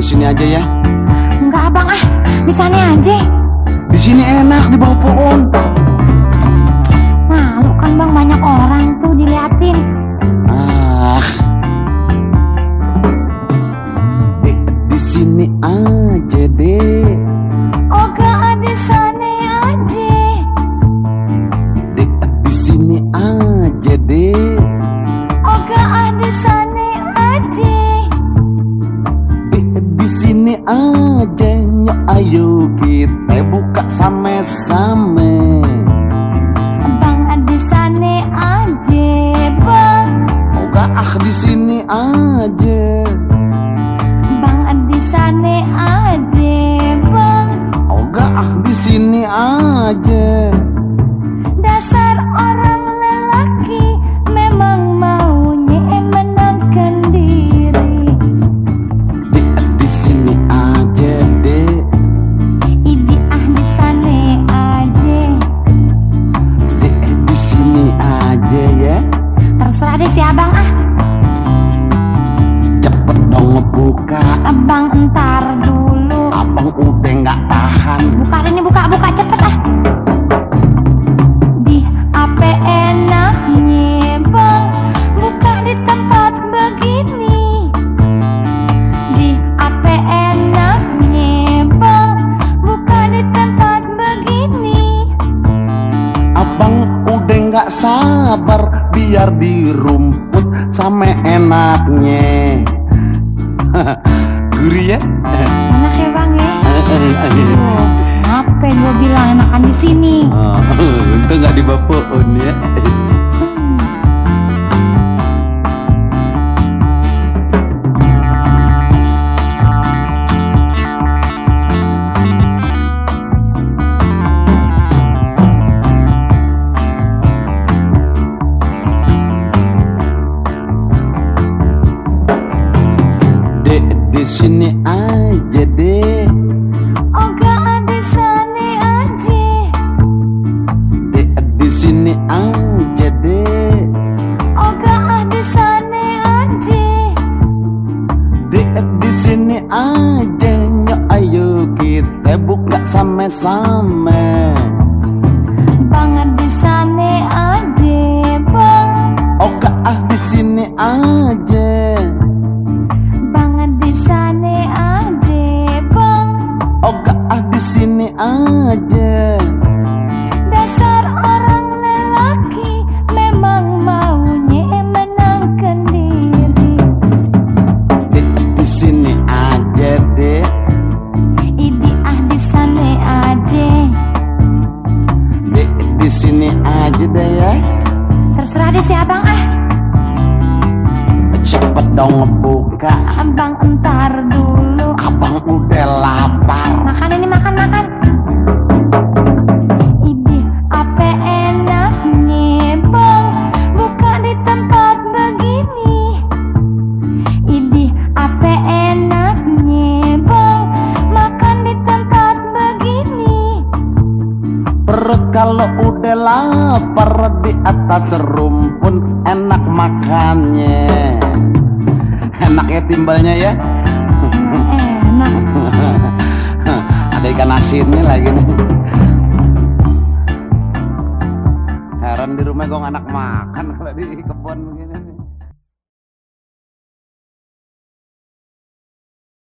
di sini aja ya. Enggak abang ah, di sana aja. Di sini enak di bawah pohon. Malu kan bang banyak orang tuh diliatin. Ah. Di, di sini aja deh. Oga ada sana aja nyok ayo kita buka sama-sama. Bang ada sana aja bang. Oga ah di sini aja. Bang ada sana aja bang. Oga ah di sini aja. Abang entar dulu. Abang udah nggak tahan. Buka ini buka buka cepet ah. Di apa enaknya bang buka di tempat begini. Di apa enaknya bang buka di tempat begini. Abang udah nggak sabar biar di rumput sama enaknya. Gurih ya? Enak ya bang ya. Tuh, apa gue bilang enakan di sini. Oh, sini aja deh. Oga ada sana aja. Dek di sini aja deh. Oga ada sana aja. Dek di sini aja nyok ayo kita buka sama-sama. Aja deh ya. Terserah deh si abang ah. Cepet dong ngebuka. Abang entar dulu. Abang udah lapar. Makan ini makan makan. Idi apa enaknya bang buka di tempat begini. Idi apa enaknya bang makan di tempat begini. Perut kalau udah lapar di atas rumpun enak makannya. Enak ya timbalnya ya. Enak. Ada ikan asinnya lagi nih. Heran di rumah gue anak makan kalau di kebun begini.